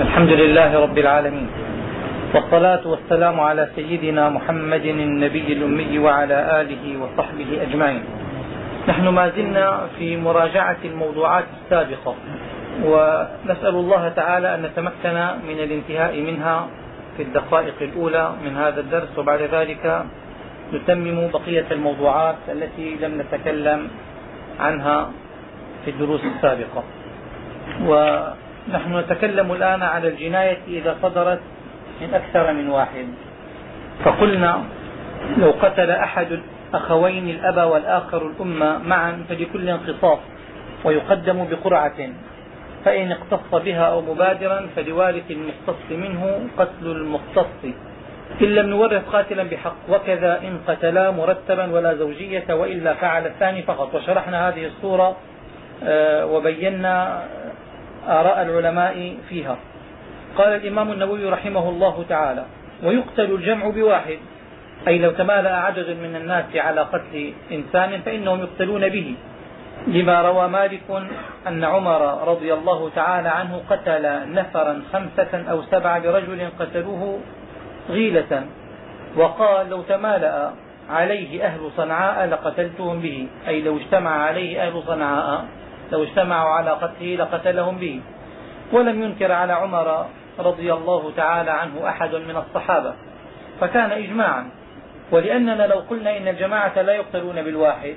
الحمد لله رب العالمين. والصلاة والسلام على سيدنا محمد النبي الأمي وعلى آله وصحبه أجمعين. نحن ما زلنا في مراجعة الموضوعات السابقة ونسأل الله تعالى أن نتمكن من الانتهاء منها في الدقائق الأولى من هذا الدرس وبعد ذلك نتمم بقية الموضوعات التي لم نتكلم عنها في الدروس السابقة. نحن نتكلم الآن على الجناية إذا صدرت من أكثر من واحد. فقلنا لو قتل أحد الأخوين الأب والآخر الأم معا فلكل قصاص ويقدم بقرعة. فإن اقتص بها أو مبادرا فلوارث المختص منه قتل المختص إن لم نورث قاتلا بحق وكذا إن قتلا مرتبا ولا زوجية وإلا فعل الثاني فقط. وشرحنا هذه الصورة آه، وبينا آراء العلماء فيها. قال الإمام النووي رحمه الله تعالى ويقتل الجمع بواحد أي لو تمالأ عدد من الناس على قتل إنسان فإنهم يقتلون به. لما روى مالك أن عمر رضي الله تعالى عنه قتل نفرا خمسة أو سبعة برجل قتلوه غيلة وقال لو تمالأ عليه أهل صنعاء لقتلتهم به أي لو اجتمع عليه أهل صنعاء. لو اجتمعوا على قتله لقتلهم به. ولم ينكر على عمر رضي الله تعالى عنه أحد من الصحابة. فكان إجماعا. ولأننا لو قلنا إن الجماعة لا يقتلون بالواحد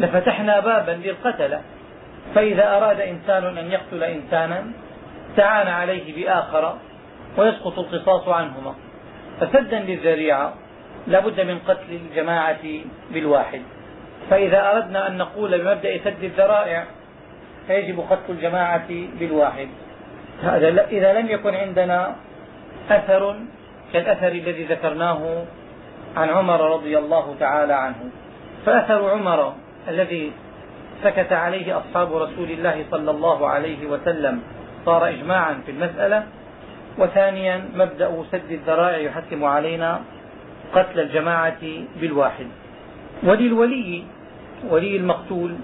لفتحنا بابا للقتلة. فإذا أراد إنسان أن يقتل إنسانا تعان عليه بآخر ويسقط القصاص عنهما. فسدا للذريعة لا بد من قتل الجماعة بالواحد. فإذا أردنا أن نقول بمبدأ سد الذرائع فيجب قتل الجماعة بالواحد. هذا إذا لم يكن عندنا أثر كالأثر الذي ذكرناه عن عمر رضي الله تعالى عنه. فأثر عمر الذي سكت عليه أصحاب رسول الله صلى الله عليه وسلم صار إجماعا في المسألة. وثانيا مبدأ سد الذرائع يحتم علينا قتل الجماعة بالواحد. وللولي ولي المقتول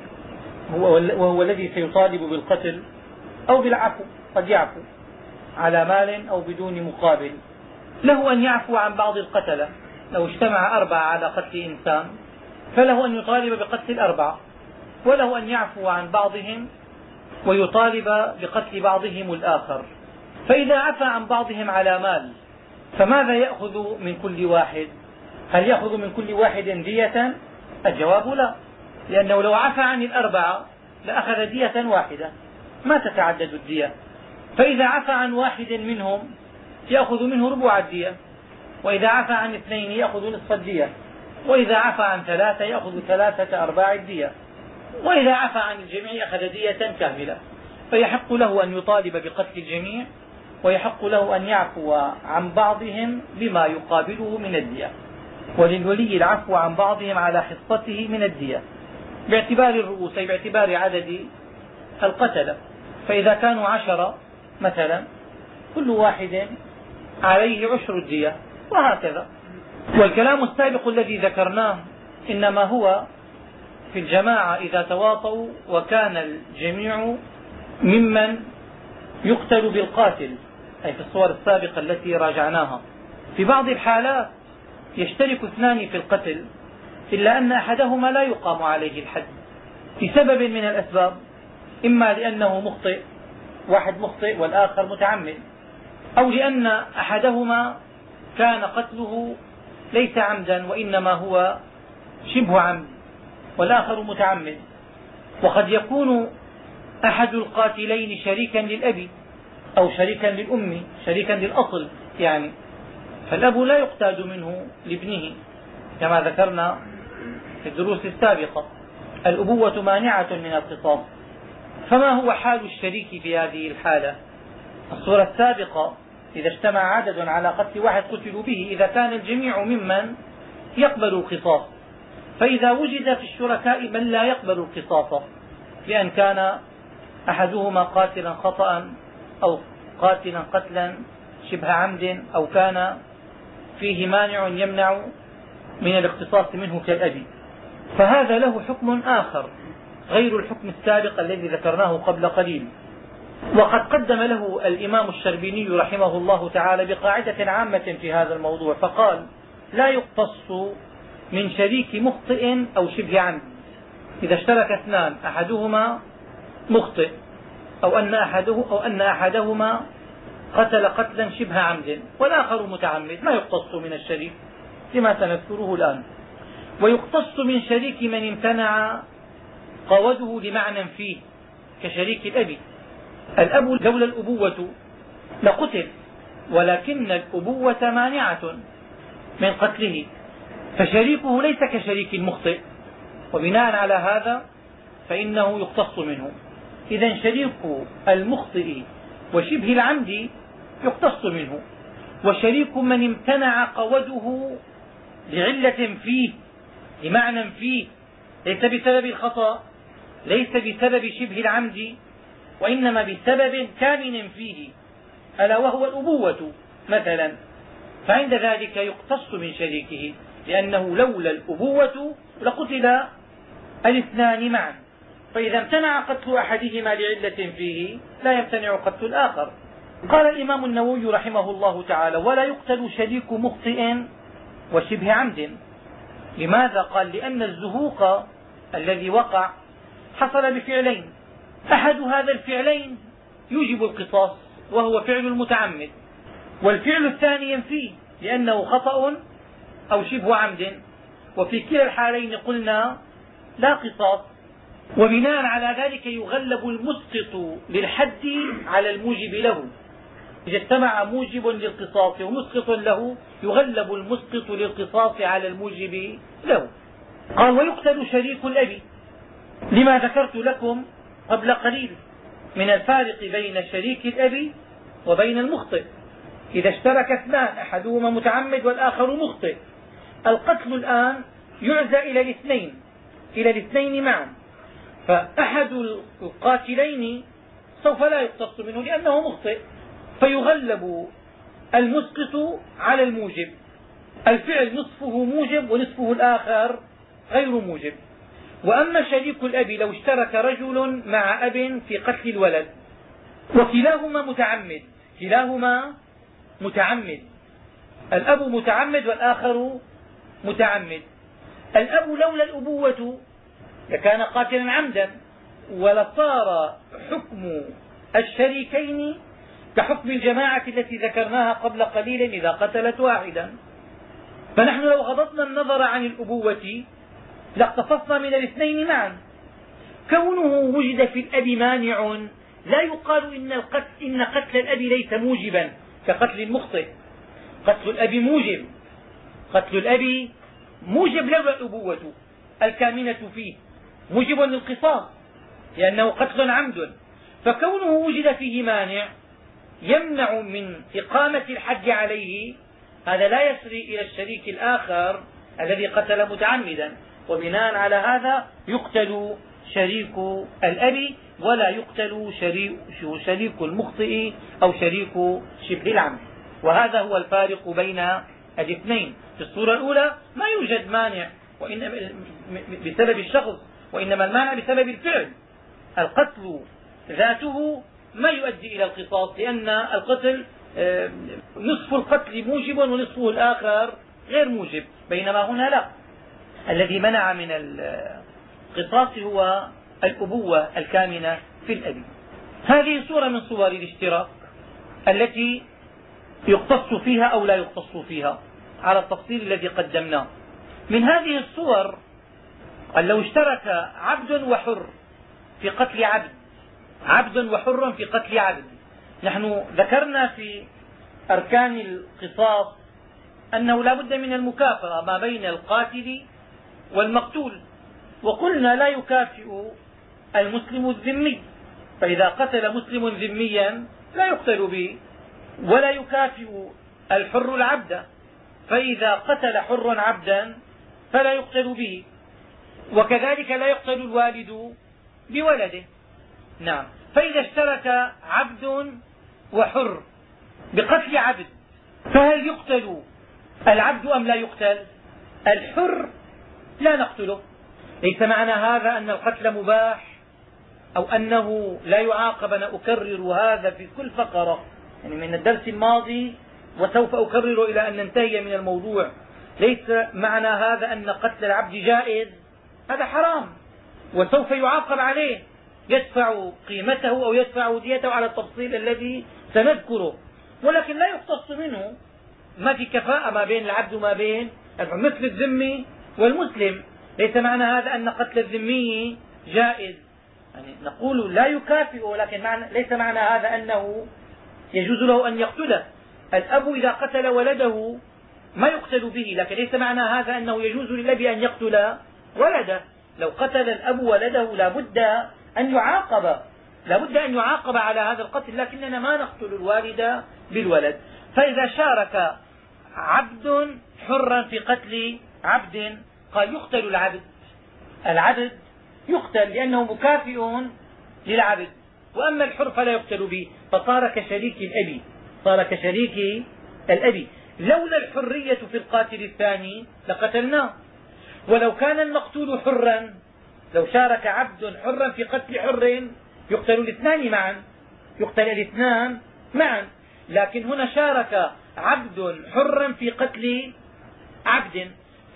وهو الذي سيطالب بالقتل أو بالعفو قد يعفو على مال أو بدون مقابل. له أن يعفو عن بعض القتلة لو اجتمع أربعة على قتل إنسان فله أن يطالب بقتل الأربعة وله أن يعفو عن بعضهم ويطالب بقتل بعضهم الآخر. فإذا عفى عن بعضهم على مال فماذا يأخذ من كل واحد؟ هل يأخذ من كل واحد دية؟ الجواب لا. لأنه لو عفى عن الأربعة لأخذ دية واحدة. ما تتعدد الدية؟ فإذا عفى عن واحد منهم يأخذ منه ربع الدية وإذا عفى عن اثنين يأخذ نصف الدية وإذا عفى عن ثلاثة يأخذ ثلاثة أرباع الدية. وإذا عفى عن الجميع أخذ دية كاملة. فيحق له أن يطالب بقتل الجميع ويحق له أن يعفو عن بعضهم بما يقابله من الدية. وللولي العفو عن بعضهم على حصته من الدية. باعتبار الرؤوس أي باعتبار عدد القتلة فإذا كانوا عشرة مثلا كل واحد عليه عشر الدية وهكذا. والكلام السابق الذي ذكرناه إنما هو في الجماعة إذا تواطوا وكان الجميع ممن يقتل بالقاتل أي في الصور السابقة التي راجعناها. في بعض الحالات يشترك اثنان في القتل إلا أن أحدهما لا يقام عليه الحد لسبب من الأسباب إما لأنه مخطئ واحد مخطئ والآخر متعمد أو لأن أحدهما كان قتله ليس عمدا وإنما هو شبه عمد والآخر متعمد. وقد يكون أحد القاتلين شريكا للأب أو شريكا للأم شريكا للأصل يعني فالأب لا يقتاد منه لابنه كما ذكرنا في الدروس السابقة. الأبوة مانعة من القصاص فما هو حال الشريك في هذه الحالة؟ الصورة السابقة إذا اجتمع عدد على قتل واحد قتلوا به إذا كان الجميع ممن يقبل القصاص فإذا وجد في الشركاء من لا يقبل القصاص بأن كان أحدهما قاتلا خطأ أو قاتلا قتلا شبه عمد أو كان فيه مانع يمنع من الاقتصاص منه كالأب فهذا له حكم آخر غير الحكم السابق الذي ذكرناه قبل قليل. وقد قدم له الإمام الشربيني رحمه الله تعالى بقاعدة عامة في هذا الموضوع فقال لا يقتص من شريك مخطئ أو شبه عمد. إذا اشترك اثنان أحدهما مخطئ أو أن, أحده أو أن أحدهما قتل قتلا شبه عمد والآخر متعمد. ما يقتص من الشريك لما سنذكره الآن. ويقتص من شريك من امتنع قوده لمعنى فيه كشريك الأب. الأب لولا الأبوة لقتل ولكن الأبوة مانعة من قتله فشريكه ليس كشريك المخطئ. وبناء على هذا فإنه يقتص منه. إذا شريك المخطئ وشبه العمد يقتص منه. وشريك من امتنع قوده لعلة فيه لمعنى فيه ليس بسبب الخطأ ليس بسبب شبه العمد وإنما بسبب كامن فيه ألا وهو الأبوة مثلا. فعند ذلك يقتص من شريكه لأنه لولا الأبوة لقتل الاثنان معا. فإذا امتنع قتل أحدهما لعلة فيه لا يمتنع قتل الآخر. قال الإمام النووي رحمه الله تعالى ولا يقتل شريك مخطئ وشبه عمد. لماذا قال؟ لأن الزهوق الذي وقع حصل بفعلين. أحد هذا الفعلين يوجب القصاص وهو فعل المتعمد. والفعل الثاني ينفيه لأنه خطأ أو شبه عمد. وفي كلا الحالين قلنا لا قصاص. وبناء على ذلك يغلب المسقط للحد على الموجب له. إذا اجتمع موجب للقصاص ومسقط له يغلب المسقط للقصاص على الموجب له. قال ويقتل شريك الأب لما ذكرت لكم قبل قليل من الفارق بين شريك الأب وبين المخطئ. إذا اشترك اثنان أحدهما متعمد والآخر مخطئ. القتل الآن يعزى إلى الاثنين إلى الاثنين معا. فأحد القاتلين سوف لا يقتص منه لأنه مخطئ. فيغلب المسقط على الموجب. الفعل نصفه موجب ونصفه الآخر غير موجب. وأما شريك الأب لو اشترك رجل مع أب في قتل الولد وكلاهما متعمد كلاهما متعمد. الأب متعمد والآخر متعمد. الأب لولا الأبوة لكان قاتلا عمدا ولصار حكم الشريكين كحكم الجماعة التي ذكرناها قبل قليل إذا قتلت واحدا. فنحن لو غضضنا النظر عن الأبوة لاقتصصنا من الاثنين معا. كونه وجد في الأب مانع لا يقال إن, القتل إن قتل الأب ليس موجبا كقتل المخطئ. قتل الأب موجب. قتل الأب موجب لولا الأبوة الكامنة فيه. موجب للقصاص لأنه قتل عمد. فكونه وجد فيه مانع يمنع من إقامة الحد عليه هذا لا يسري إلى الشريك الآخر الذي قتل متعمدا. وبناء على هذا يقتل شريك الأب ولا يقتل شريك, المخطئ أو شريك شبه العمد وهذا هو الفارق بين الاثنين. في الصورة الأولى ما يوجد مانع وإنما بسبب الشخص وإنما المانع بسبب الفعل. القتل ذاته ما يؤدي إلى القصاص لأن القتل آه، نصف القتل موجب ونصفه الآخر غير موجب بينما هنا لا. الذي منع من القصاص هو الأبوة الكامنة في الأب هذه صورة من صور الاشتراك التي يقتص فيها أو لا يقتص فيها على التفصيل الذي قدمناه. من هذه الصور قال لو اشترك عبد وحر في قتل عبد عبد وحر في قتل عبد. نحن ذكرنا في أركان القصاص أنه لا بد من المكافأة ما بين القاتل والمقتول وقلنا لا يكافئ المسلم الذمي. فإذا قتل مسلم ذميا لا يقتل به ولا يكافئ الحر العبد. فإذا قتل حر عبدا فلا يقتل به وكذلك لا يقتل الوالد بولده. نعم. فإذا اشترك عبد وحر بقتل عبد فهل يقتل العبد أم لا يقتل؟ الحر لا نقتله. ليس معنى هذا أن القتل مباح أو أنه لا يعاقب. أنا أكرر هذا في كل فقرة. يعني من الدرس الماضي وسوف أكرر إلى أن ننتهي من الموضوع. ليس معنى هذا أن قتل العبد جائز؟ هذا حرام. وسوف يعاقب عليه. يدفع قيمته أو يدفع ديته على التفصيل الذي سنذكره. ولكن لا يقتص منه ما في كفاءة ما بين العبد وما بين مثل الذمي والمسلم. ليس معنى هذا أن قتل الذمي جائز. يعني نقول لا يكافئ ولكن معنى ليس معنى هذا أنه يجوز له أن يقتله. الأب إذا قتل ولده ما يقتل به لكن ليس معنى هذا أنه يجوز للأب أن يقتل ولده. لو قتل الأب ولده لا بد أن يعاقب. لا بد أن يعاقب على هذا القتل لكننا ما نقتل الوالد بالولد. فإذا شارك عبد حرا في قتل عبد قال يقتل العبد. العبد يقتل لأنه مكافئ للعبد. وأما الحر فلا يقتل به. فصار كشريك الأب صار كشريك الأب لولا الحرية في القاتل الثاني لقتلناه. ولو كان المقتول حرا لو شارك عبد حرا في قتل حر يقتل الاثنان معا يقتل الاثنان معا. لكن هنا شارك عبد حرا في قتل عبد.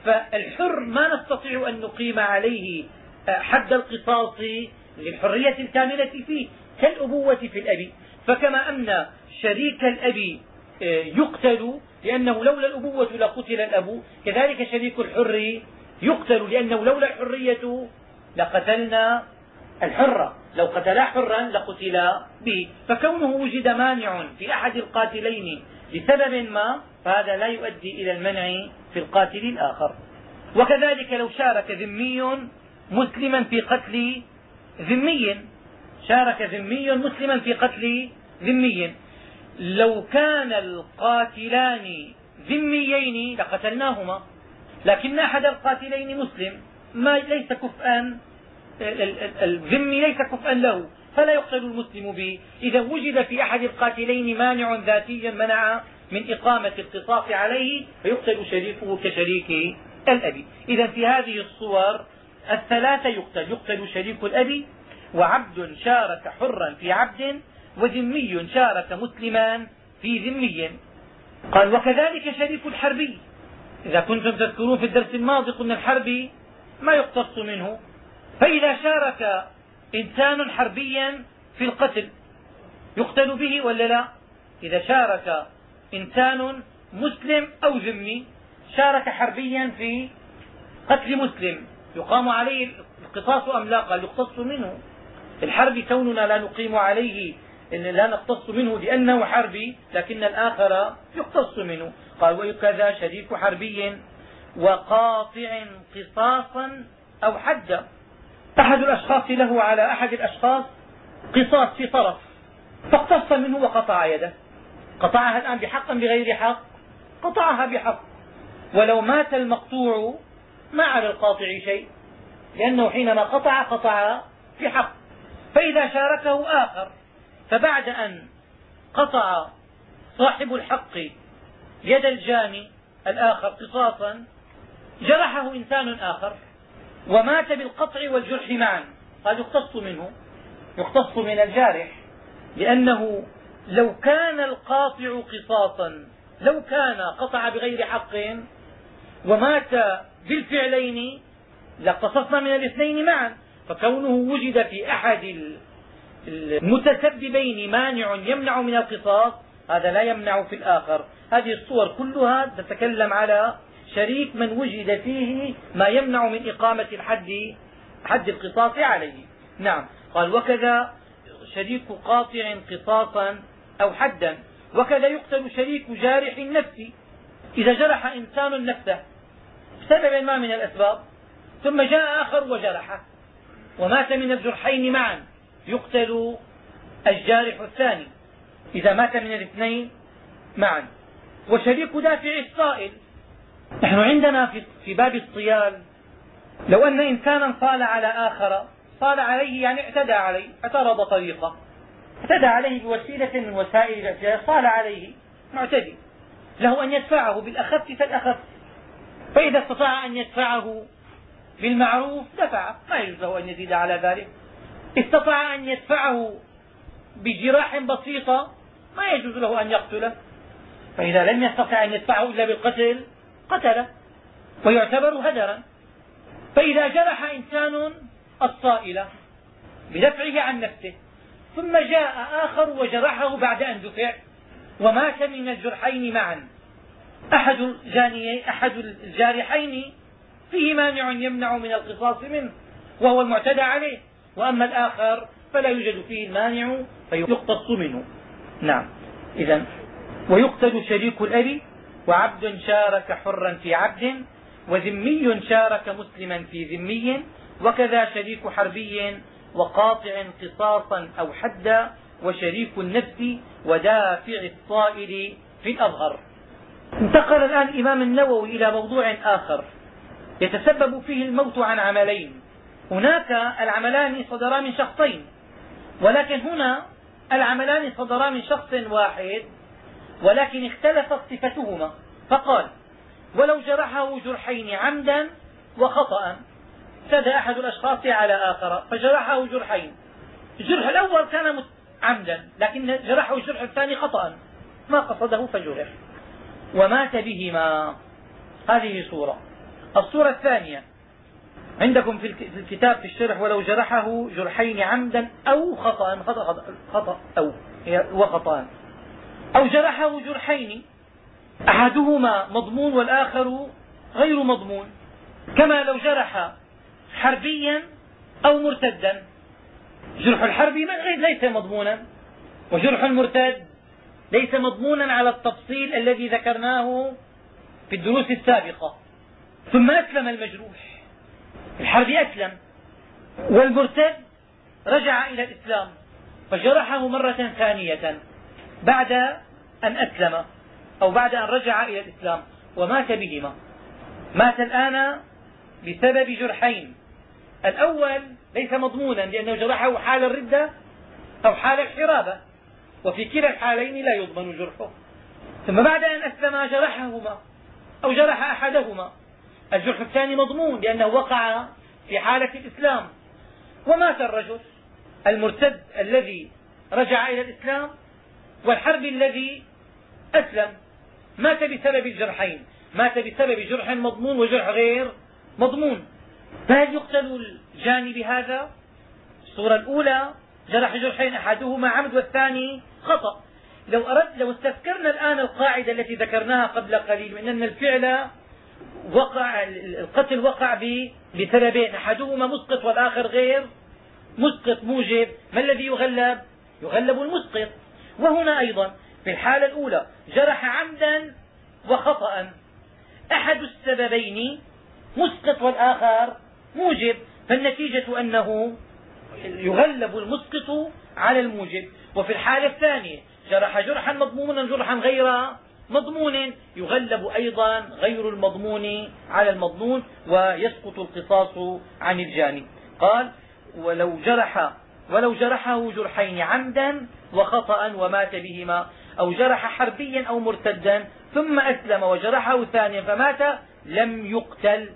فالحر ما نستطيع أن نقيم عليه حد القصاص للحرية الكاملة فيه كالأبوة في الأب فكما أن شريك الأب آه، يقتل لأنه لولا الأبوة لقتل الأب كذلك شريك الحر يقتل لأنه لولا الحرية لقتلنا الحرة. لو قتلا حرا لقتلا به. فكونه وجد مانع في أحد القاتلين لسبب ما فهذا لا يؤدي إلى المنع في القاتل الآخر. وكذلك لو شارك ذمي مسلما في قتل ذمي. شارك ذمي مسلما في قتل ذمي. لو كان القاتلان ذميين لقتلناهما. لكن أحد القاتلين مسلم. ما ليس كفءا الذمي ليس كفءا له. فلا يقتل المسلم به. إذا وجد في أحد القاتلين مانع ذاتي منع من إقامة القصاص عليه فيقتل شريكه كشريك الأب إذا في هذه الصور الثلاثة يقتل. يقتل شريك الأب وعبد شارك حرا في عبد وذمي شارك مسلما في ذمي. قال وكذلك شريك الحربي. إذا كنتم تذكرون في الدرس الماضي قلنا الحربي ما يقتص منه. فإذا شارك إنسان حربيا في القتل يقتل به ولا لا؟ إذا شارك إنسان مسلم أو ذمي شارك حربيا في قتل مسلم يقام عليه القصاص أم لا؟ قال يقتص منه. الحرب كوننا لا نقيم عليه لا نقتص منه لأنه حربي لكن الآخر يقتص منه. قال وكذا شريك حربي وقاطع قصاصا أو حدا أحد الأشخاص له على أحد الأشخاص قصاص في طرف فاقتص منه وقطع يده. قطعها الآن بحق أم بغير حق؟ قطعها بحق. ولو مات المقطوع ما على القاطع شيء لأنه حينما قطع قطع بحق فإذا شاركه آخر فبعد أن قطع صاحب الحق يد الجاني الآخر قصاصا جرحه إنسان آخر ومات بالقطع والجرح معا. قال يقتص منه يقتص من الجارح لأنه لو كان القاطع قصاصا لو كان قطع بغير حق ومات بالفعلين لاقتصصنا من الاثنين معا. فكونه وجد في أحد المتسببين مانع يمنع من القصاص هذا لا يمنع في الآخر. هذه الصور كلها تتكلم على شريك من وجد فيه ما يمنع من إقامة الحد حد القصاص عليه. نعم. قال وكذا شريك قاطع قصاصا أو حدا. وكذا يقتل شريك جارح النفس. إذا جرح إنسان نفسه بسبب ما من الأسباب ثم جاء آخر وجرحه ومات من الجرحين معا. يقتل الجارح الثاني. إذا مات من الاثنين معا. وشريك دافع الصائل نحن عندنا في, باب الصيال لو أن إنسانا صال على آخر صال عليه يعني اعتدى عليه اعترض طريقه. اعتدى عليه بوسيلة من وسائل الاعتداء صال عليه معتدي. له أن يدفعه بالأخف فالأخف. فإذا استطاع أن يدفعه بالمعروف دفع. ما يجوز له أن يزيد على ذلك. استطاع أن يدفعه بجراح بسيطة ما يجوز له أن يقتله. فإذا لم يستطع أن يدفعه إلا بالقتل قتله ويعتبر هدرا. فإذا جرح إنسان الصائلة بدفعه عن نفسه ثم جاء آخر وجرحه بعد أن دفع ومات من الجرحين معا. أحد الجانيين أحد الجارحين فيه مانع يمنع من القصاص منه وهو المعتدى عليه. وأما الآخر فلا يوجد فيه المانع فيقتص منه. نعم. إذا ويقتل شريك الأب وعبد شارك حرا في عبد وذمي شارك مسلما في ذمي وكذا شريك حربي وقاطع قصاصا أو حدا وشريك النفس ودافع الصائل في الأظهر. انتقل الآن الإمام النووي إلى موضوع آخر يتسبب فيه الموت عن عملين. هناك العملان صدرا من شخصين ولكن هنا العملان صدرا من شخص واحد ولكن اختلفت صفتهما. فقال ولو جرحه جرحين عمدا وخطأ اعتدى أحد الأشخاص على آخر فجرحه جرحين. الجرح الأول كان عمدا لكن جرحه الجرح الثاني خطأ. ما قصده فجرح. ومات بهما. هذه صورة. الصورة الثانية عندكم في الكتاب في الشرح ولو جرحه جرحين عمدا أو خطأ خطأ, خطأ أو وخطأ. أو جرحه جرحين أحدهما مضمون والآخر غير مضمون. كما لو جرح حربيا أو مرتدا. جرح الحربي ليس مضمونا. وجرح المرتد ليس مضمونا على التفصيل الذي ذكرناه في الدروس السابقة. ثم أسلم المجروح. الحرب أسلم. والمرتد رجع إلى الإسلام. فجرحه مرة ثانية. بعد أن أسلم أو بعد أن رجع إلى الإسلام ومات بهما. مات الآن بسبب جرحين. الأول ليس مضمونا لأنه جرحه حال الردة أو حال الحرابة وفي كلا الحالين لا يضمن جرحه. ثم بعد أن أسلم جرحهما أو جرح أحدهما. الجرح الثاني مضمون لأنه وقع في حالة الإسلام. ومات الرجل المرتد الذي رجع إلى الإسلام والحرب الذي أسلم مات بسبب الجرحين مات بسبب جرح مضمون وجرح غير مضمون. فهل يقتل الجاني بهذا؟ الصورة الأولى جرح جرحين أحدهما عمد والثاني خطأ. لو أردت لو استذكرنا الآن القاعدة التي ذكرناها قبل قليل من أن الفعل وقع القتل وقع بسببين أحدهما مسقط والآخر غير مسقط موجب. ما الذي يغلب؟ يغلب المسقط. وهنا أيضا في الحالة الأولى جرح عمدا وخطأ. أحد السببين مسقط والآخر موجب فالنتيجة أنه يغلب المسقط على الموجب. وفي الحالة الثانية جرح جرحا مضمونا جرحا غير مضمون يغلب أيضا غير المضمون على المضمون ويسقط القصاص عن الجاني قال ولو جرح ولو جرحه جرحين عمدا وخطأ ومات بهما أو جرح حربيا أو مرتدا ثم أسلم وجرحه ثانيا فمات لم يقتل.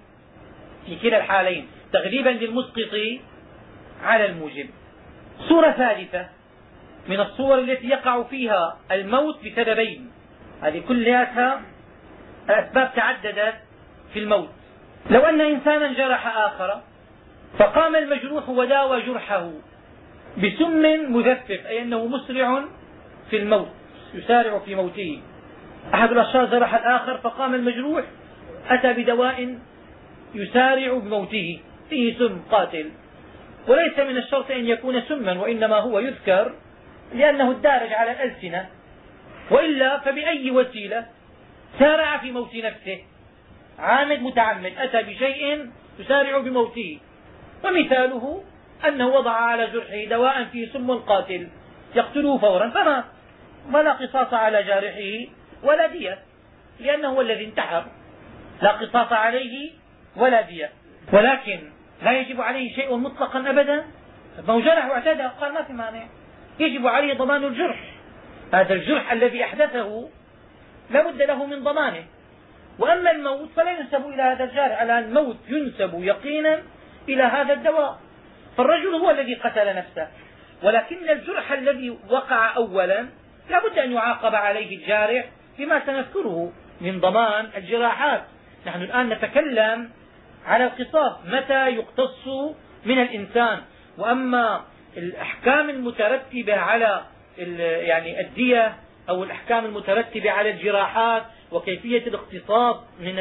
في كلا الحالين تغليبا للمسقط على الموجب. صورة ثالثة من الصور التي يقع فيها الموت بسببين. هذه كلها الأسباب تعددت في الموت. لو أن إنسانا جرح آخر فقام المجروح وداوى جرحه. بسم مذفف أي أنه مسرع في الموت يسارع في موته. أحد الأشخاص جرح الآخر فقام المجروح أتى بدواء يسارع بموته فيه سم قاتل. وليس من الشرط أن يكون سما وإنما هو يذكر لأنه الدارج على الألسنة. وإلا فبأي وسيلة سارع في موت نفسه؟ عامد متعمد أتى بشيء يسارع بموته ومثاله أنه وضع على جرحه دواء فيه سم قاتل. يقتله فورا. فمات ولا قصاص على جارحه ولا دية لأنه هو الذي انتحر. لا قصاص عليه ولا دية. ولكن لا يجب عليه شيء مطلقا أبدا. ما هو جرح واعتدى قال ما في مانع. يجب عليه ضمان الجرح. هذا الجرح الذي أحدثه لا بد له من ضمانه. وأما الموت فلا ينسب إلى هذا الجارح. على الموت ينسب يقينا إلى هذا الدواء. فالرجل هو الذي قتل نفسه. ولكن الجرح الذي وقع أولا لا بد أن يعاقب عليه الجارح بما سنذكره من ضمان الجراحات. نحن الآن نتكلم على القصاص. متى يقتص من الإنسان؟ وأما الأحكام المترتبة على يعني الدية أو الأحكام المترتبة على الجراحات وكيفية الاقتصاص من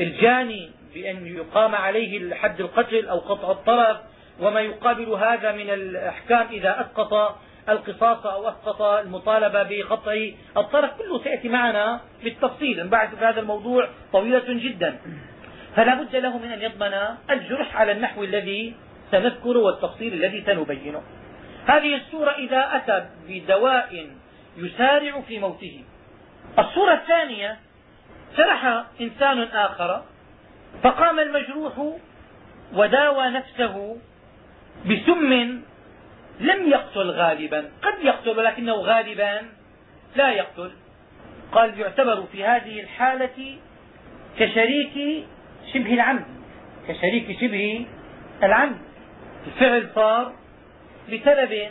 الجاني بأن يقام عليه حد القتل أو قطع الطرف وما يقابل هذا من الأحكام إذا أسقط القصاص أو أسقط المطالبة بقطع الطرف كله سيأتي معنا بالتفصيل. بعد هذا الموضوع طويلة جدا. فلا بد له من أن يضمن الجرح على النحو الذي سنذكره والتفصيل الذي سنبينه. هذه الصورة إذا أتى بدواء يسارع في موته. الصورة الثانية جرح إنسان آخر فقام المجروح وداوى نفسه بسم لم يقتل غالبا. قد يقتل ولكنه غالبا لا يقتل. قال يعتبر في هذه الحالة كشريك شبه العمد. كشريك شبه العمد. الفعل صار بسبب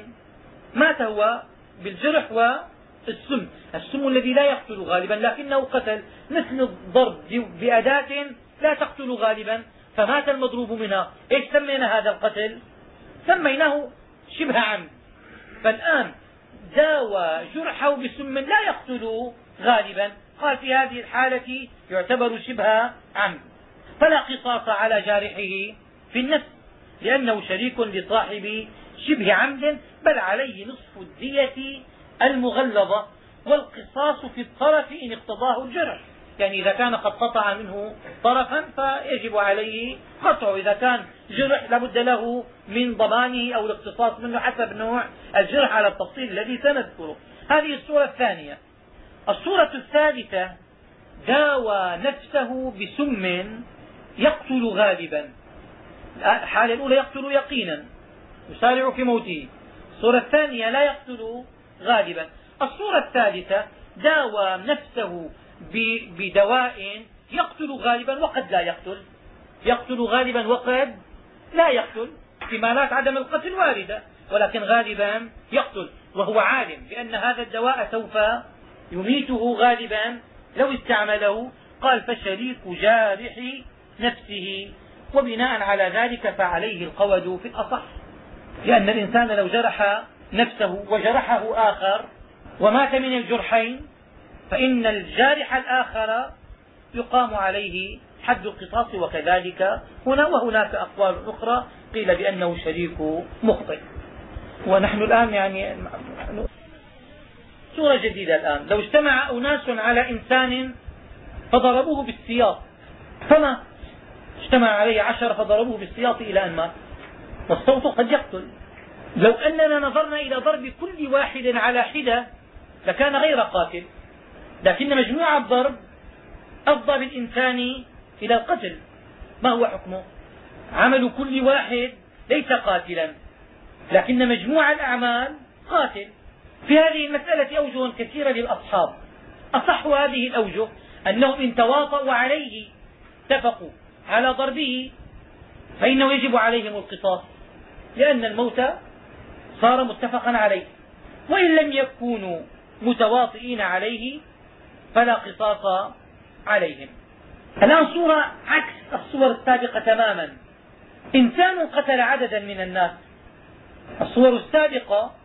مات هو بالجرح والسم. السم الذي لا يقتل غالبا لكنه قتل. مثل الضرب بأداة لا تقتل غالبا فمات المضروب منها. إيش سمينا هذا القتل؟ سميناه شبه عمد فالآن داوى جرحه بسم لا يقتل غالبا. قال في هذه الحالة يعتبر شبه عمد فلا قصاص على جارحه في النفس لأنه شريك لصاحب شبه عمد بل عليه نصف الدية المغلظة. والقصاص في الطرف إن اقتضاه الجرح. يعني إذا كان قد قطع منه طرفا فيجب عليه قطعه. إذا كان جرح لابد له من ضمانه أو الاقتصاص منه حسب نوع الجرح على التفصيل الذي سنذكره. هذه الصورة الثانية. الصورة الثالثة داوى نفسه بسم يقتل غالبا. الحالة الأولى يقتل يقينا. يسارع في موته. الصورة الثانية لا يقتل غالبا. الصورة الثالثة داوى نفسه بدواء يقتل غالبا وقد لا يقتل. يقتل غالبا وقد لا يقتل احتمالات عدم القتل واردة ولكن غالبا يقتل وهو عالم بأن هذا الدواء سوف يميته غالبا لو استعمله. قال فشريك جارح نفسه. وبناء على ذلك فعليه القود في الأصح لأن الإنسان لو جرح نفسه وجرحه آخر ومات من الجرحين فإن الجارح الآخر يقام عليه حد القصاص وكذلك هنا وهناك أقوال أخرى قيل بأنه شريك مخطئ. ونحن الآن يعني صورة جديدة الآن. لو اجتمع أناس على إنسان فضربوه بالسياط فما اجتمع عليه عشر فضربوه بالسياط إلى أن مات؟ والصوت قد يقتل. لو أننا نظرنا إلى ضرب كل واحد على حدة لكان غير قاتل. لكن مجموع الضرب أفضى بالإنسان إلى القتل. ما هو حكمه؟ عمل كل واحد ليس قاتلا لكن مجموع الأعمال قاتل. في هذه المسألة أوجه كثيرة للأصحاب. أصح هذه الأوجه أنهم إن تواطؤوا عليه اتفقوا على ضربه فإنه يجب عليهم القصاص لأن الموت صار متفقا عليه. وإن لم يكونوا متواطئين عليه فلا قصاص عليهم. الآن صورة عكس الصور السابقة تماما. إنسان قتل عددا من الناس. الصور السابقة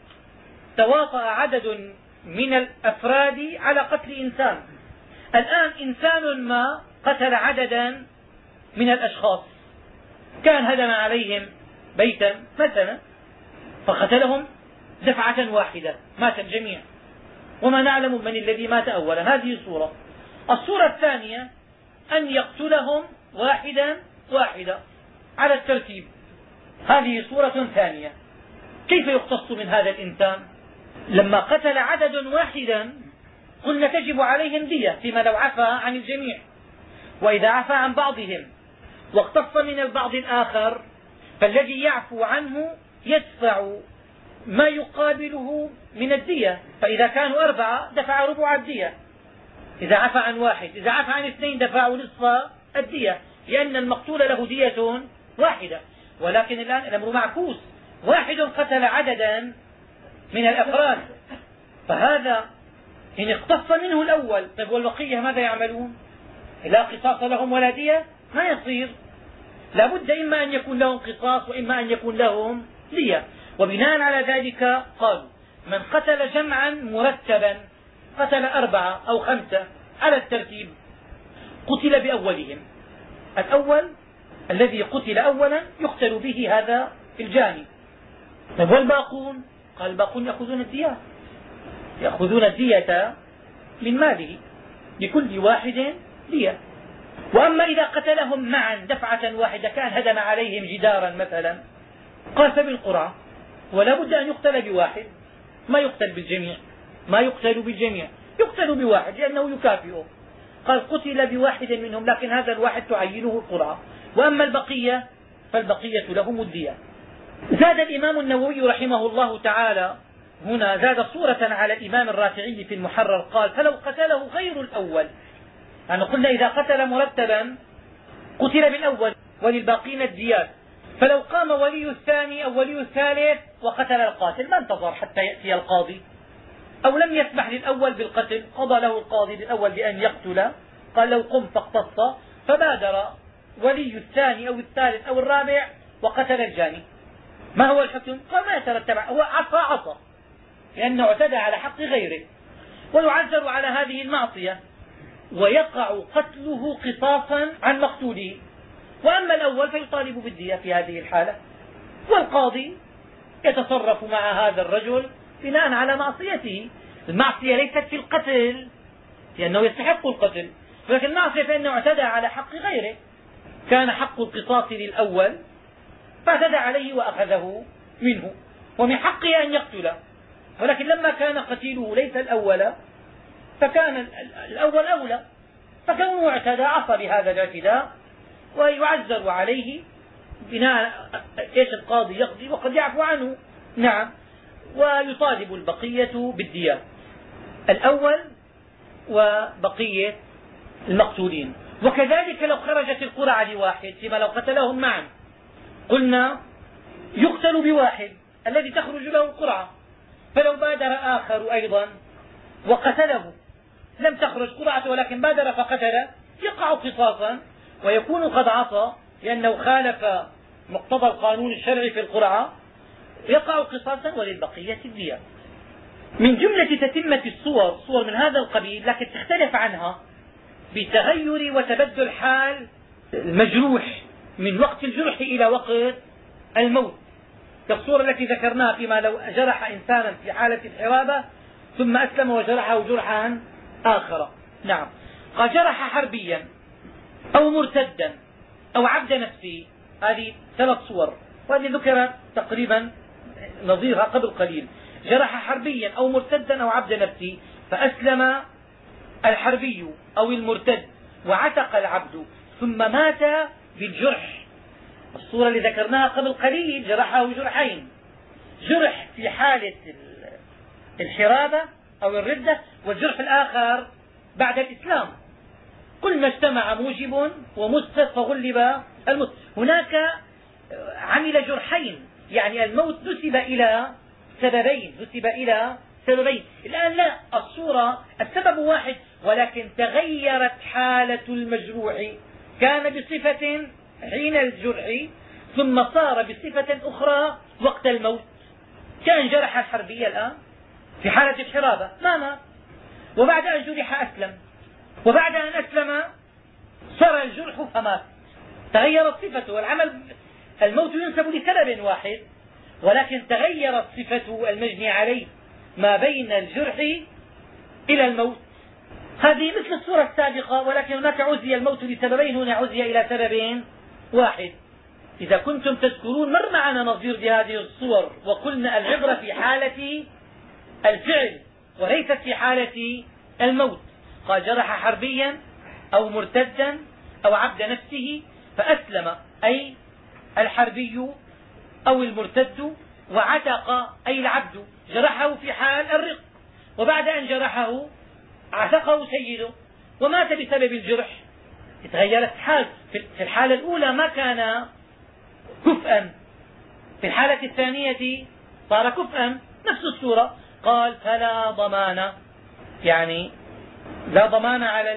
تواطأ عدد من الأفراد على قتل إنسان. الآن إنسان ما قتل عددا من الأشخاص. كان هدم عليهم بيتا مثلا فقتلهم دفعة واحدة. مات الجميع وما نعلم من الذي مات أولا. هذه صورة الصورة الثانية أن يقتلهم واحدا واحدا. على الترتيب. هذه صورة ثانية. كيف يقتص من هذا الإنسان؟ لما قتل عدد واحدا قلنا تجب عليهم دية فيما لو عفى عن الجميع. وإذا عفى عن بعضهم واقتص من البعض الآخر فالذي يعفو عنه يدفع ما يقابله من الدية. فإذا كانوا أربعة دفع ربع الدية. إذا عفى عن واحد إذا عفى عن اثنين دفعوا نصف الدية. لأن المقتول له دية واحدة. ولكن الآن الأمر معكوس. واحد قتل عددا من الأفراد. فهذا إن اقتص منه الأول طيب والبقية ماذا يعملون؟ لا قصاص لهم ولا دية؟ ما يصير. لا بد إما أن يكون لهم قصاص وإما أن يكون لهم دية. وبناء على ذلك قالوا من قتل جمعا مرتبا قتل أربعة أو خمسة على الترتيب قتل بأولهم. الأول الذي قتل أولا يقتل به هذا الجاني. طيب والباقون؟ قال الباقون يأخذون الديات يأخذون الدية من ماله لكل واحد دية. وأما إذا قتلهم معا دفعة واحدة كأن هدم عليهم جدارا مثلا قاس بالقرعة ولا بد أن يقتل بواحد. ما يقتل بالجميع. ما يقتل بالجميع. يقتل بواحد لأنه يكافئه. قال قتل بواحد منهم لكن هذا الواحد تعينه القرعة وأما البقية فالبقية لهم الدية. زاد الإمام النووي رحمه الله تعالى هنا زاد صورة على الإمام الرافعي في المحرر قال فلو قتله غير الأول. يعني قلنا إذا قتل مرتبا قتل بالأول. وللباقين الديات. فلو قام ولي الثاني أو ولي الثالث وقتل القاتل ما انتظر حتى يأتي القاضي. أو لم يسمح للأول بالقتل قضى له القاضي للأول بأن يقتل. قال لو قم فاقتص فبادر ولي الثاني أو الثالث أو الرابع وقتل الجاني. ما هو الحكم؟ قال ما يترتب هو عصى عصى لأنه اعتدى على حق غيره. ويعذر على هذه المعصية. ويقع قتله قصاصا عن مقتوله. وأما الأول فيطالب بالدية في هذه الحالة. والقاضي يتصرف مع هذا الرجل بناء على معصيته. المعصية ليست في القتل لأنه يستحق القتل. ولكن المعصية فإنه اعتدى على حق غيره. كان حق القصاص للأول فاعتدى عليه وأخذه منه. ومن حقه أن يقتله. ولكن لما كان قتيله ليس الأول فكان الأول أولى. فكونه اعتدى عصى بهذا الاعتداء. ويعذر عليه بناء إيش القاضي يقضي وقد يعفو عنه. نعم. ويطالب البقية بالديات الأول وبقية المقتولين. وكذلك لو خرجت القرعة لواحد فيما لو قتلهم معا. قلنا يقتل بواحد الذي تخرج له القرعة فلو بادر آخر أيضا وقتله. لم تخرج قرعة ولكن بادر فقتل يقع قصاصا. ويكون قد عصى لأنه خالف مقتضى القانون الشرعي في القرعة يقع قصاصا وللبقية الدية من جملة تتمة الصور صور من هذا القبيل لكن تختلف عنها بتغير وتبدل حال المجروح من وقت الجرح إلى وقت الموت. كالصورة التي ذكرناها فيما لو جرح إنسانا في حالة الحرابة ثم أسلم وجرحه جرحا آخر. نعم. قال جرح حربيا. أو مرتدا أو عبد نفسه هذه ثلاث صور وهذه ذكرت تقريبا نظيرها قبل قليل. جرح حربيا أو مرتدا أو عبد نفسه فأسلم الحربي أو المرتد وعتق العبد ثم مات بالجرح. الصورة اللي ذكرناها قبل قليل جرحه جرحين. جرح في حالة الحرابة أو الردة والجرح الآخر بعد الإسلام. كل ما اجتمع موجب ومسبب فغلب الموت هناك عمل جرحين يعني الموت نسب إلى سببين نسب إلى سببين. الآن لا الصورة السبب واحد ولكن تغيرت حالة المجروح. كان بصفة حين الجرح ثم صار بصفة أخرى وقت الموت. كان جرح الحربية الآن في حالة الحرابة. ما مات. وبعد أن جرح أسلم. وبعد أن أسلم صار الجرح فمات تغيرت صفته. والعمل الموت ينسب لسبب واحد ولكن تغيرت صفة المجني عليه ما بين الجرح إلى الموت. هذه مثل الصورة السابقة ولكن هناك عزي الموت لسببين هنا عزي إلى سبب واحد. إذا كنتم تذكرون مر معنا نظير لهذه الصور وقلنا العبرة في حالة الفعل وليست في حالة الموت. قال جرح حربيا أو مرتدا أو عبد نفسه فأسلم أي الحربي أو المرتد وعتق أي العبد جرحه في حال الرق. وبعد أن جرحه عتقه سيده ومات بسبب الجرح. تغيرت حال في الحالة الأولى ما كان كفءا. في الحالة الثانية صار كفءا. نفس الصورة. قال فلا ضمان. يعني لا ضمان على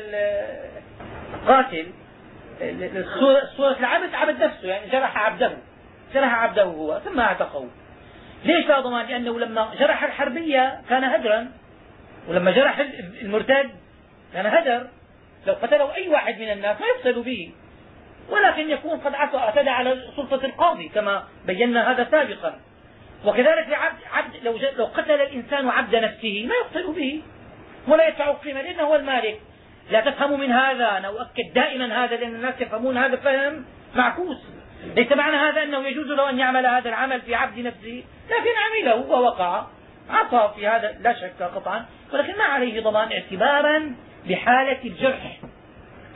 القاتل صورة العبد عبد نفسه يعني جرح عبده جرح عبده هو ثم اعتقه ليش لا ضمان؟ لأنه لما جرح الحربية كان هدرا ولما جرح المرتد كان هدر. لو قتله أي واحد من الناس ما يقتل به. ولكن يكون قد اعتدى على سلطة القاضي كما بينا هذا سابقا. وكذلك عبد لو, لو قتل الإنسان عبد نفسه ما يقتل به. ولا يدفع القيمة لأنه هو المالك. لا تفهموا من هذا أنا أؤكد دائما هذا لأن الناس يفهمون هذا فهم معكوس. ليس معنى هذا أنه يجوز له أن يعمل هذا العمل في عبد نفسه لكن عمله ووقع عصى في هذا لا شك قطعا ولكن ما عليه ضمان اعتبارا بحالة الجرح.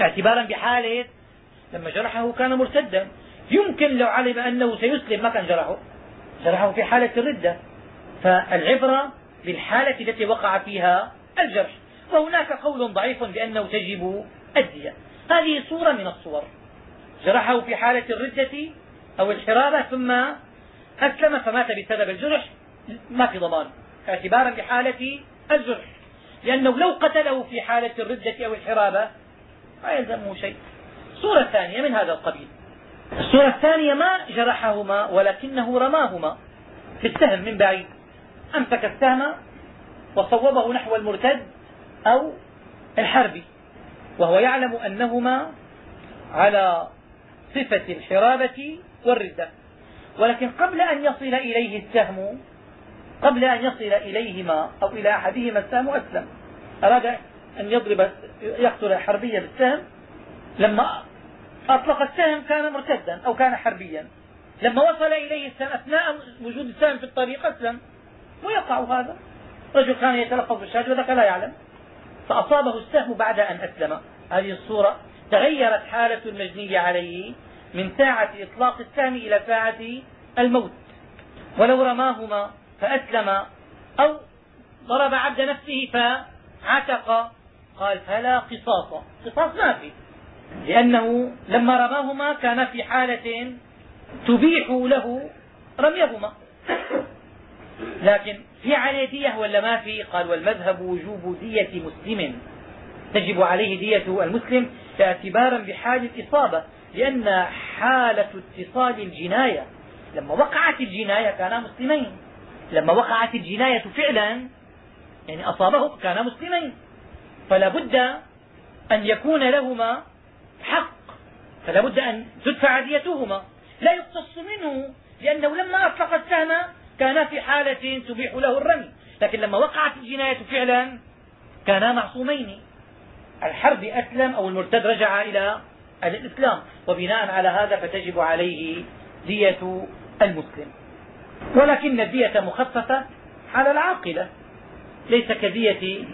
اعتبارا بحالة لما جرحه كان مرتدا. يمكن لو علم أنه سيسلم ما كان جرحه. جرحه في حالة الردة. فالعبرة بالحالة التي وقع فيها الجرح. وهناك قول ضعيف بأنه تجب الدية. هذه صورة من الصور. جرحه في حالة الردة أو الحرابة ثم أسلم فمات بسبب الجرح. ما في ضمان. اعتبارا بحالة الجرح. لأنه لو قتله في حالة الردة أو الحرابة ما يلزمه شيء. الصورة الثانية من هذا القبيل. الصورة الثانية ما جرحهما ولكنه رماهما في السهم من بعيد. أمسك السهم وصوبه نحو المرتد أو الحربي وهو يعلم أنهما على صفة الحرابة والردة. ولكن قبل أن يصل إليه السهم قبل أن يصل إليهما أو إلى أحدهما السهم أسلم. أراد أن يضرب يقتل الحربي بالسهم. لما أطلق السهم كان مرتدا أو كان حربيا. لما وصل إليه السهم أثناء وجود السهم في الطريق أسلم. ويقع هذا. رجل كان يتلفظ بالشهادة وذاك لا يعلم. فأصابه السهم بعد أن أسلم. هذه الصورة تغيرت حالة المجني عليه من ساعة إطلاق السهم إلى ساعة الموت. ولو رماهما فأسلم أو ضرب عبد نفسه فعتق. قال فلا قصاص. قصاص ما في. لأنه لما رماهما كان في حالة تبيح له رميهما. لكن في عليه دية ولا ما في؟ قال والمذهب وجوب دية مسلم. تجب عليه دية المسلم اعتبارا بحال الإصابة لأن حالة اتصال الجناية لما وقعت الجناية كانا مسلمين. لما وقعت الجناية فعلا يعني أصابه كانا مسلمين. فلا بد أن يكون لهما حق. فلا بد أن تدفع ديتهما. لا يقتص منه لأنه لما أطلق السهم كان في حالة تبيح له الرمي. لكن لما وقعت الجناية فعلا كانا معصومين. الحرب أسلم أو المرتد رجع إلى الإسلام. وبناء على هذا فتجب عليه دية المسلم. ولكن الدية مخففة على العاقلة. ليس كدية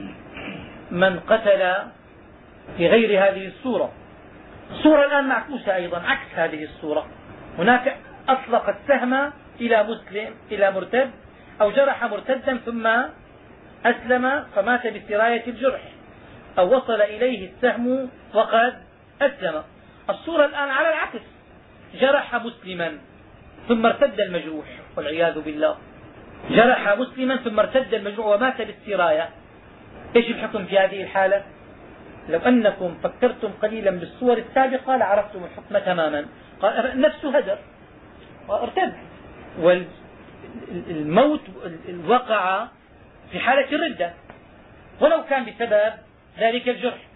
من قتل في غير هذه الصورة. الصورة الآن معكوسة أيضا عكس هذه الصورة. هناك أطلق السهم إلى مسلم إلى مرتد أو جرح مرتدا ثم أسلم فمات بسراية الجرح أو وصل إليه السهم وقد أسلم. الصورة الآن على العكس جرح مسلما ثم ارتد المجروح والعياذ بالله. جرح مسلما ثم ارتد المجروح ومات بالسراية. إيش الحكم في هذه الحالة؟ لو أنكم فكرتم قليلا بالصور السابقة لعرفتم الحكم تماما. قال نفسه هدر. وارتد. والموت وقع في حالة الردة. ولو كان بسبب ذلك الجرح.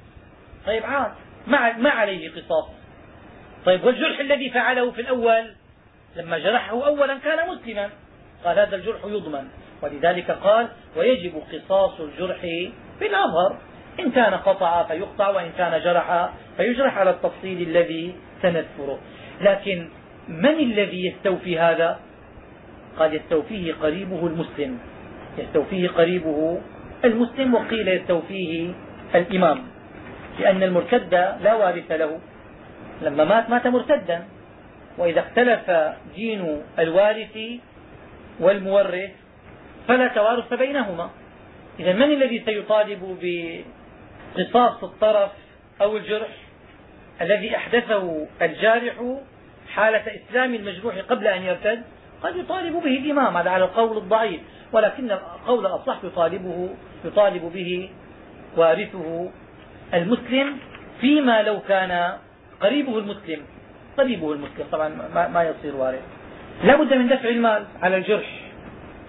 طيب عاد ما, عليه قصاص. طيب والجرح الذي فعله في الأول لما جرحه أولا كان مسلما. قال هذا الجرح يضمن. ولذلك قال ويجب قصاص الجرح في الأظهر. إن كان قطع فيقطع وإن كان جرح فيجرح على التفصيل الذي سنذكره. لكن من الذي يستوفي هذا؟ قال يستوفيه قريبه المسلم. يستوفيه قريبه المسلم وقيل يستوفيه الإمام. لأن المرتد لا وارث له. لما مات مات مرتدا. وإذا اختلف دين الوارث والمورث فلا توارث بينهما. إذا من الذي سيطالب بقصاص الطرف أو الجرح؟ الذي أحدثه الجارح حالة إسلام المجروح قبل أن يرتد؟ قد يطالب به الإمام هذا على القول الضعيف. ولكن القول الأصح يطالبه يطالب به وارثه المسلم فيما لو كان قريبه المسلم. قريبه المسلم طبعا ما يصير وارث. لا بد من دفع المال على الجرح.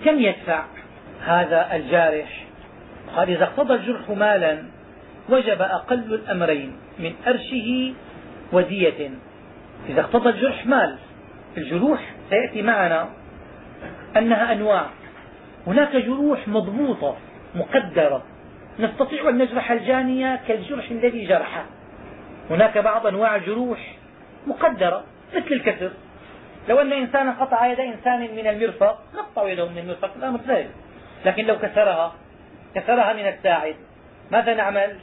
كم يدفع هذا الجارح؟ قال إذا اقتضى الجرح مالا وجب أقل الأمرين من أرشه ودية. إذا اقتضى الجرح مال الجروح سيأتي معنا أنها أنواع. هناك جروح مضبوطة مقدرة. نستطيع أن نجرح الجانية كالجرح الذي جرحه. هناك بعض أنواع الجروح مقدرة مثل الكسر. لو أن إنسانا قطع يد إنسان من المرفق نقطع يده من المرفق الأمر سهل لكن لو كسرها كسرها من الساعد. ماذا نعمل؟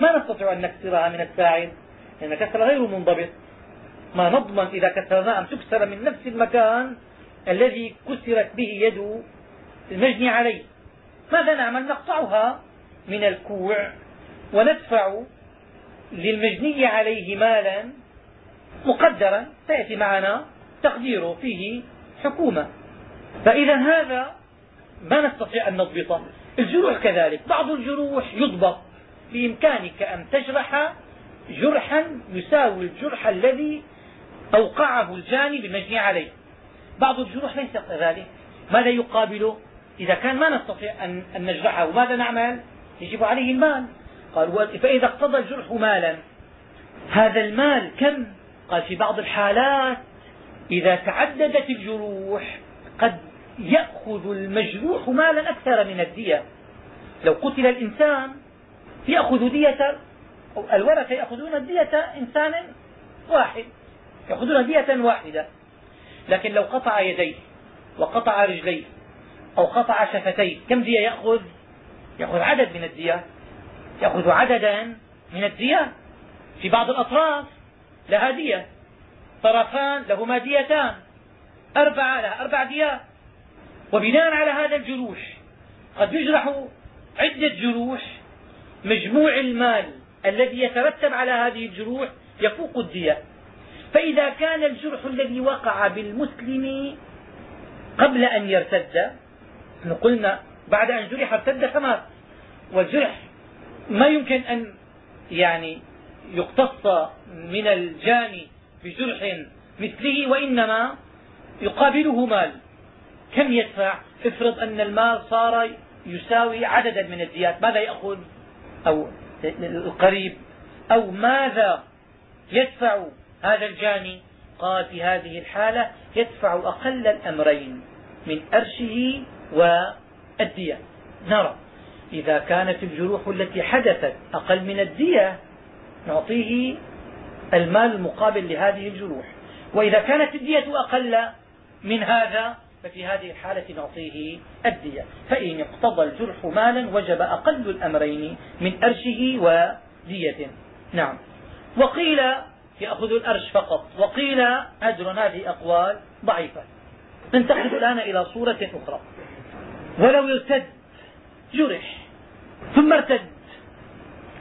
ما نستطيع أن نكسرها من الساعد لأن كسر غير منضبط. ما نضمن إذا كسرناها أن تكسر من نفس المكان الذي كسرت به يد المجني عليه. ماذا نعمل؟ نقطعها من الكوع وندفع للمجني عليه مالا مقدرا. سيأتي معنا تقديره فيه حكومة. فإذا هذا ما نستطيع أن نضبطه. الجروح كذلك. بعض الجروح يضبط. بإمكانك أن تجرح جرحا يساوي الجرح الذي أوقعه الجاني بالمجني عليه. بعض الجروح ليس كذلك. ماذا يقابله إذا كان ما نستطيع أن نجرحه ماذا نعمل؟ يجب عليه المال. قال فإذا اقتضى الجرح مالا. هذا المال كم؟ قال في بعض الحالات إذا تعددت الجروح قد يأخذ المجروح مالا أكثر من الدية. لو قتل الإنسان يأخذ دية الورثة يأخذون دية إنسان واحد. يأخذون دية واحدة. لكن لو قطع يديه وقطع رجليه أو قطع شفتيه كم دية يأخذ؟ يأخذ عدد من الدية. يأخذ عددا من الدية. في بعض الأطراف لها دية. طرفان لهما ديتان. أربعة لها أربع ديات. وبناء على هذا الجروح قد يجرح عدة جروح مجموع المال الذي يترتب على هذه الجروح يفوق الدية. فإذا كان الجرح الذي وقع بالمسلم قبل أن يرتد قلنا بعد أن جرح ارتد فمات. والجرح ما يمكن أن يعني يقتص من الجاني بجرح مثله وإنما يقابله مال. كم يدفع؟ افرض أن المال صار يساوي عددا من الديات ماذا يأخذ؟ أو القريب. أو ماذا يدفع هذا الجاني قال في هذه الحالة يدفع أقل الأمرين من أرشه والدية. نرى. إذا كانت الجروح التي حدثت أقل من الدية نعطيه المال المقابل لهذه الجروح. وإذا كانت الدية أقل من هذا ففي هذه الحالة نعطيه الدية. فإن اقتضى الجرح مالا وجب أقل الأمرين من أرشه ودية. نعم. وقيل يأخذ الأرش فقط. وقيل أجر هذه أقوال ضعيفة. ننتقل الآن إلى صورة أخرى. ولو يرتد جرح. ثم ارتد.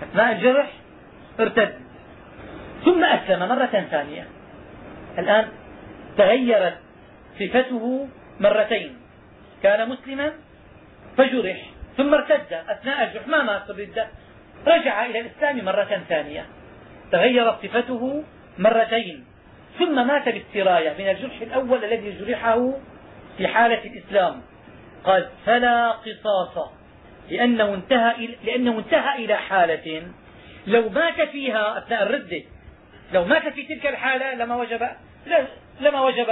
أثناء الجرح ارتد. ثم أسلم مرة ثانية. الآن تغيرت صفته مرتين. كان مسلما فجرح. ثم ارتد. أثناء الجرح ما مات رجع إلى الإسلام مرة ثانية. تغيرت صفته مرتين. ثم مات بالسراية من الجرح الأول الذي جرحه في حالة الإسلام. قال فلا قصاص. لأنه انتهى, لأنه انتهى إلى حالة. لو مات فيها أثناء الردة لو مات في تلك الحالة لما وجب لما وجب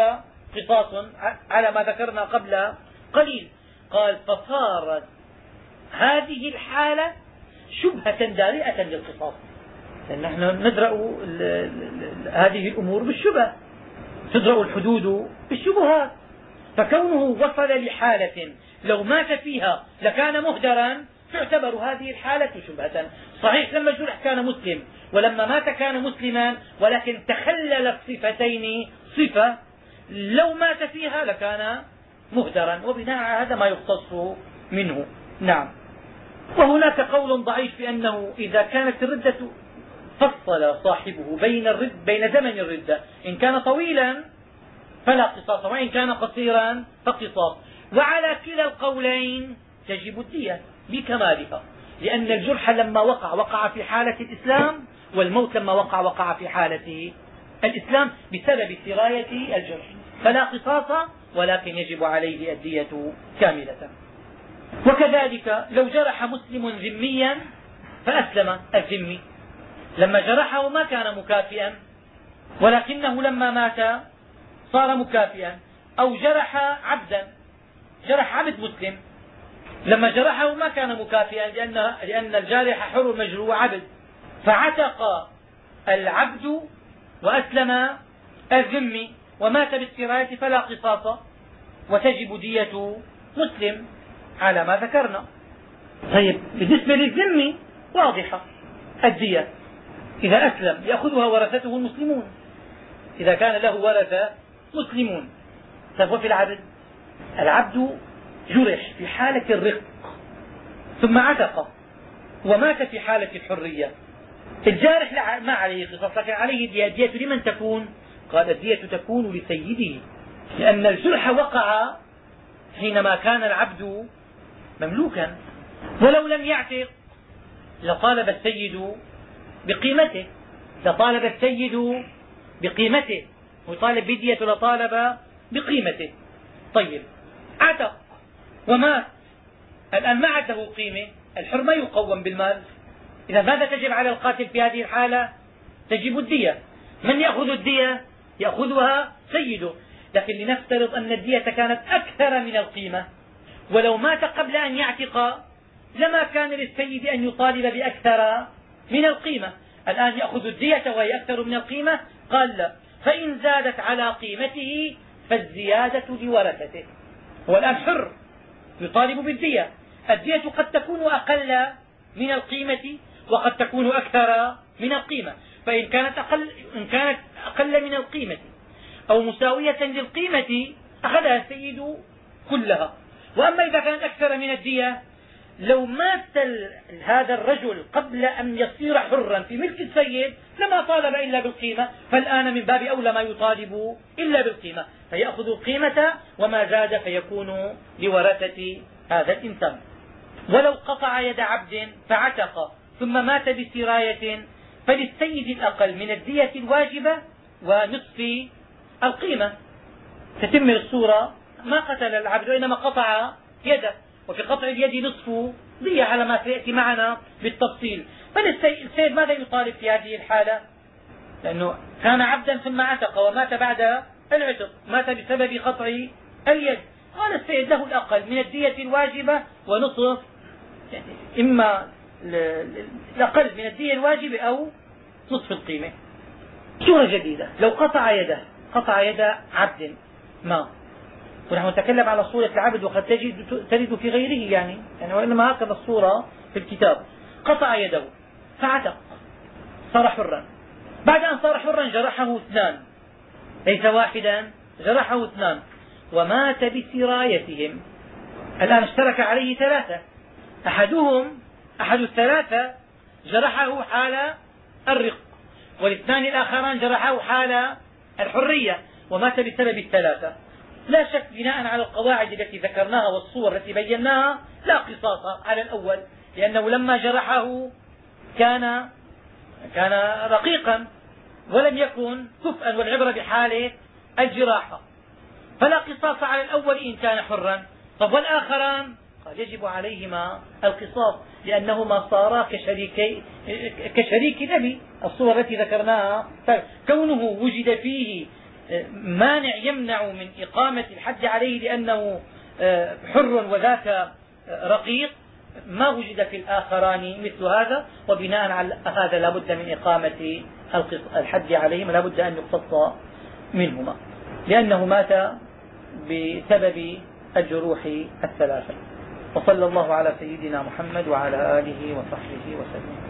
قصاص على ما ذكرنا قبل قليل. قال فصارت هذه الحالة شبهة دارئة للقصاص. نحن ندرأ هذه الأمور بالشبه. تدرأ الحدود بالشبهات. فكونه وصل لحالة لو مات فيها لكان مهدرا تعتبر هذه الحالة شبهة. صحيح لما جرح كان مسلم ولما مات كان مسلما ولكن تخلل الصفتين صفة. لو مات فيها لكان مهدرا وبناء على هذا ما يختص منه. نعم. وهناك قول ضعيف بأنه إذا كانت الردة فصل صاحبه بين الرد بين زمن الردة. إن كان طويلا فلا قصاص وإن كان قصيرا فقصاص وعلى كلا القولين تجب الدية بكمالها لأن الجرح لما وقع وقع في حالة الإسلام والموت لما وقع وقع في حالة الإسلام بسبب سراية الجرح. فلا قصاص ولكن يجب عليه الدية كاملة. وكذلك لو جرح مسلم ذميا فأسلم الذمي. لما جرحه ما كان مكافئا ولكنه لما مات صار مكافئا أو جرح عبدا جرح عبد مسلم. لما جرحه ما كان مكافئا لأن, لأن الجارح حر مجروح عبد. فعتق العبد وأسلم الذمي ومات بالسراية فلا قصاص. وتجب دية مسلم على ما ذكرنا. طيب بالنسبة للذمي واضحة الدية. إذا أسلم يأخذها ورثته المسلمون. إذا كان له ورثة مسلمون. طيب وفي العبد؟ العبد جرح في حالة الرق. ثم عتق ومات في حالة الحرية. الجارح ما عليه قصاص لكن عليه الدية لمن تكون؟ قال الدية تكون لسيده. لأن الجرح وقع حينما كان العبد مملوكا. ولو لم يعتق لطالب السيد بقيمته. لطالب السيد بقيمته. ويطالب بدية لطالب بقيمته. طيب عتق. ومات الآن ما عنده قيمة؟ الحر ما يقوم بالمال. إذا ماذا تجب على القاتل في هذه الحالة؟ تجب الدية. من يأخذ الدية؟ يأخذها سيده. لكن لنفترض أن الدية كانت أكثر من القيمة. ولو مات قبل أن يعتق لما كان للسيد أن يطالب بأكثر؟ من القيمة. الآن يأخذ الدية وهي أكثر من القيمة؟ قال لا. فإن زادت على قيمته فالزيادة لورثته. هو الآن حر يطالب بالدية. الدية قد تكون أقل من القيمة وقد تكون أكثر من القيمة. فإن كانت أقل, إن كانت أقل من القيمة أو مساوية للقيمة أخذها السيد كلها. وأما إذا كانت أكثر من الدية لو مات هذا الرجل قبل أن يصير حرا في ملك السيد لما طالب إلا بالقيمة فالآن من باب أولى ما يطالب إلا بالقيمة فيأخذ القيمة وما زاد فيكون لورثة هذا الإنسان. ولو قطع يد عبد فعتق ثم مات بسراية فللسيد الأقل من الدية الواجبة ونصف القيمة. تتم الصورة ما قتل العبد وإنما قطع يده. وفي قطع اليد نصف دية على ما سيأتي معنا بالتفصيل. فالسيد ماذا يطالب في هذه الحالة؟ لأنه كان عبدا ثم عتق ومات بعد العتق مات بسبب قطع اليد. قال السيد له الأقل من الدية الواجبة ونصف يعني إما الأقل من الدية الواجبة أو نصف القيمة. صورة جديدة. لو قطع يده قطع يد عبد ما؟ ونحن نتكلم على صورة العبد وقد تجد ترد في غيره يعني يعني وإنما هكذا الصورة في الكتاب. قطع يده فعتق صار حرا. بعد أن صار حرا جرحه اثنان. ليس واحدا جرحه اثنان. ومات بسرايتهم. الآن اشترك عليه ثلاثة. أحدهم أحد الثلاثة جرحه حال الرق. والاثنان الآخران جرحه حال الحرية. ومات بسبب الثلاثة. لا شك بناء على القواعد التي ذكرناها والصور التي بيناها لا قصاص على الأول لأنه لما جرحه كان كان رقيقا ولم يكن كفءا والعبرة بحاله الجراحة. فلا قصاص على الأول إن كان حرا. طب والآخران؟ قال يجب عليهما القصاص لأنهما صارا كشريكي كشريك الأب الصور التي ذكرناها كونه وجد فيه مانع يمنع من إقامة الحد عليه لأنه آه، حر وذاك آه، رقيق. ما وجد في الآخران مثل هذا وبناء على هذا لا بد من إقامة الحد عليهما لا بد أن يقتص منهما لأنه مات بسبب الجروح الثلاثة. وصلى الله على سيدنا محمد وعلى آله وصحبه وسلم.